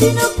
you know